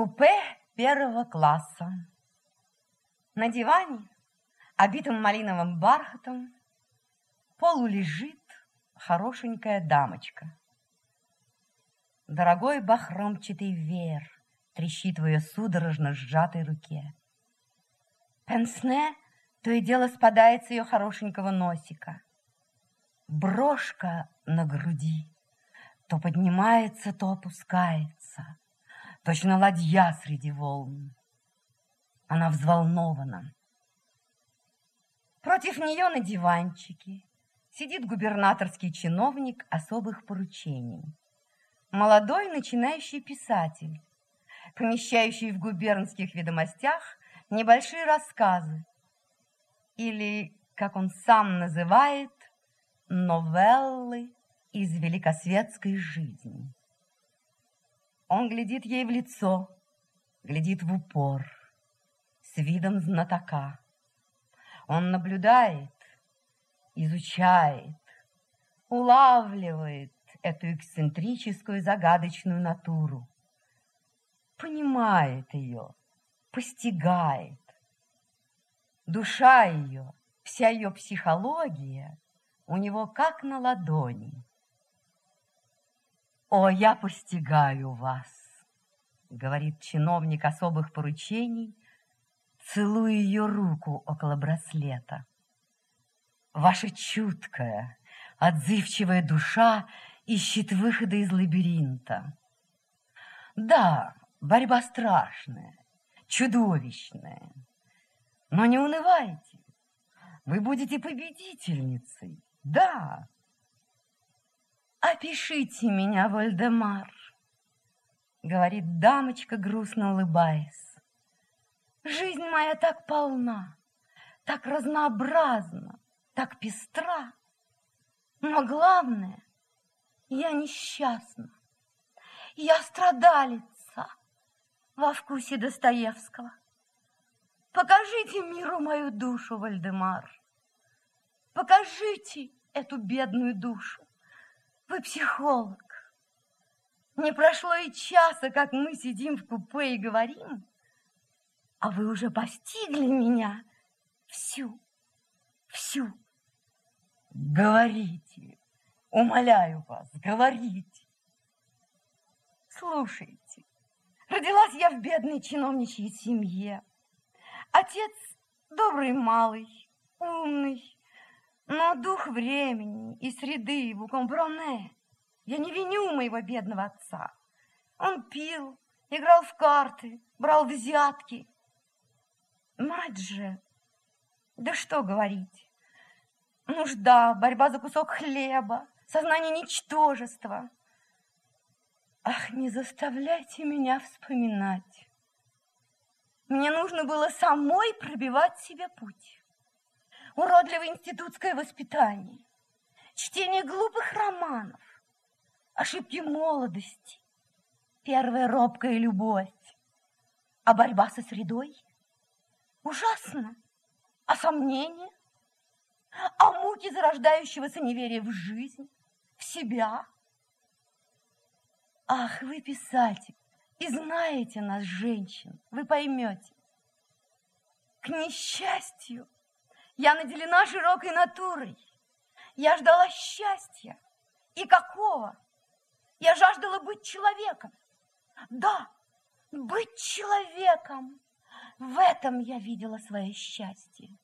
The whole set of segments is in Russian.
Купе первого класса. На диване, обитом малиновым бархатом, полу лежит хорошенькая дамочка. Дорогой бахромчатый веер трещит в ее судорожно сжатой руке. Пенсне то и дело спадает с ее хорошенького носика. Брошка на груди то поднимается, то опускается, точно ладья среди волн. Она взволнована. Против нее на диванчике сидит губернаторский чиновник особых поручений. Молодой начинающий писатель, помещающий в губернских ведомостях небольшие рассказы или, как он сам называет, новеллы из великосветской жизни. Он глядит ей в лицо, глядит в упор, с видом знатока. Он наблюдает, изучает, улавливает эту эксцентрическую загадочную натуру, понимает ее, постигает. Душа ее, вся ее психология у него как на ладони. «О, я постигаю вас!» — говорит чиновник особых поручений, целуя ее руку около браслета. «Ваша чуткая, отзывчивая душа ищет выхода из лабиринта. Да, борьба страшная, чудовищная, но не унывайте, вы будете победительницей, да!» «Опишите меня, Вальдемар», — говорит дамочка, грустно улыбаясь. «Жизнь моя так полна, так разнообразна, так пестра, но главное, я несчастна, я страдалица во вкусе Достоевского. Покажите миру мою душу, Вальдемар, покажите эту бедную душу. Вы психолог. Не прошло и часа, как мы сидим в купе и говорим, а вы уже постигли меня всю, всю. Говорите, умоляю вас, говорите. Слушайте, родилась я в бедной чиновничьей семье. Отец добрый малый, умный, но дух времени и среды в компромне. Я не виню моего бедного отца. Он пил, играл в карты, брал взятки. Мать же, да что говорить. Нужда, борьба за кусок хлеба, сознание ничтожества. Ах, не заставляйте меня вспоминать. Мне нужно было самой пробивать себе путь уродливое институтское воспитание, чтение глупых романов, ошибки молодости, первая робкая любовь, а борьба со средой ужасно, а сомнения, а муки зарождающегося неверия в жизнь, в себя. Ах, вы писатель, и знаете нас, женщин, вы поймете. К несчастью, я наделена широкой натурой. Я ждала счастья. И какого? Я жаждала быть человеком. Да, быть человеком. В этом я видела свое счастье.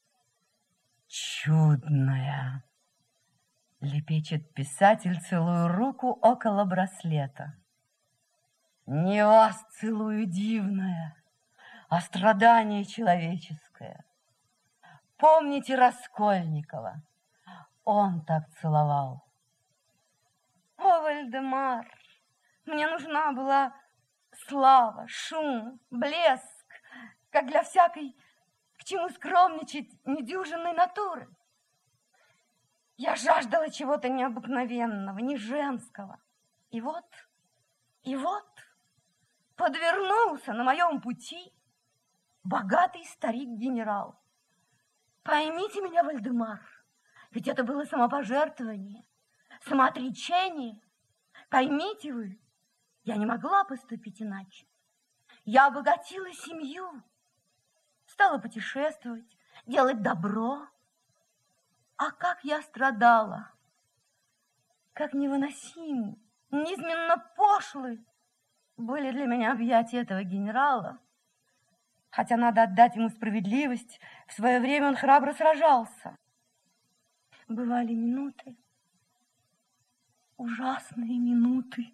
Чудная, лепечет писатель, целую руку около браслета. Не вас целую, дивное, а страдание человеческое. Помните Раскольникова? Он так целовал. О, Вальдемар, мне нужна была слава, шум, блеск, как для всякой, к чему скромничать недюжинной натуры. Я жаждала чего-то необыкновенного, не женского. И вот, и вот, подвернулся на моем пути богатый старик-генерал. Поймите меня, Вальдемар, ведь это было самопожертвование, самоотречение. Поймите вы, я не могла поступить иначе. Я обогатила семью, стала путешествовать, делать добро. А как я страдала, как невыносимы, низменно пошлы были для меня объятия этого генерала. Хотя надо отдать ему справедливость, в свое время он храбро сражался. Бывали минуты, ужасные минуты.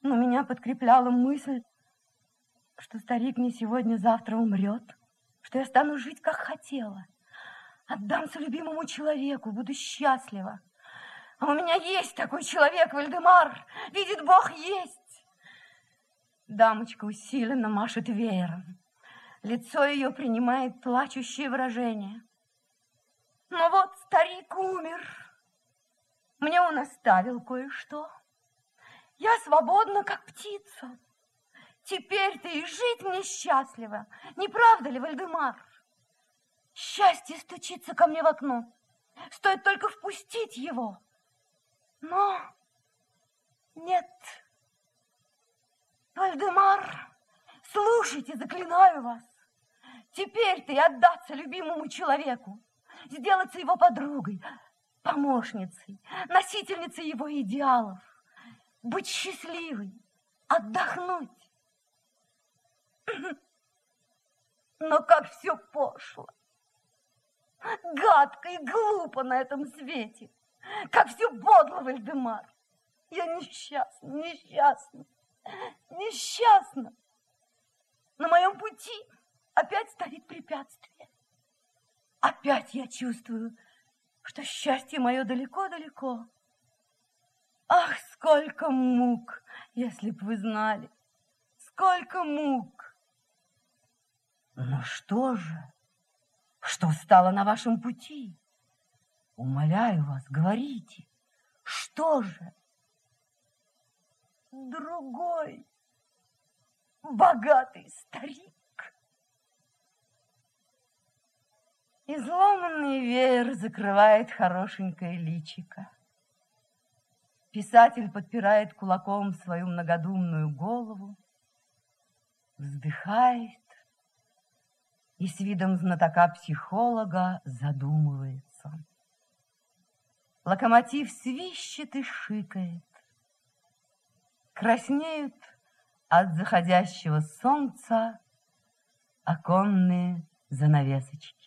Но меня подкрепляла мысль, что старик не сегодня-завтра умрет, что я стану жить, как хотела. Отдамся любимому человеку, буду счастлива. А у меня есть такой человек, Вальдемар. Видит Бог, есть. Дамочка усиленно машет веером. Лицо ее принимает плачущее выражение. Но вот старик умер. Мне он оставил кое-что. Я свободна, как птица. Теперь ты и жить мне счастливо. Не правда ли, Вальдемар? Счастье стучится ко мне в окно. Стоит только впустить его. Но нет. Вальдемар, слушайте, заклинаю вас. Теперь ты отдаться любимому человеку, сделаться его подругой, помощницей, носительницей его идеалов, быть счастливой, отдохнуть. Но как все пошло, гадко и глупо на этом свете, как все подло, Вальдемар. Я несчастна, несчастна, несчастна. На моем пути опять стоит препятствие. Опять я чувствую, что счастье мое далеко-далеко. Ах, сколько мук, если б вы знали, сколько мук! Но что же, что стало на вашем пути? Умоляю вас, говорите, что же? Другой богатый старик. Изломанный веер закрывает хорошенькое личико. Писатель подпирает кулаком свою многодумную голову, вздыхает и с видом знатока-психолога задумывается. Локомотив свищет и шикает. Краснеют от заходящего солнца оконные занавесочки.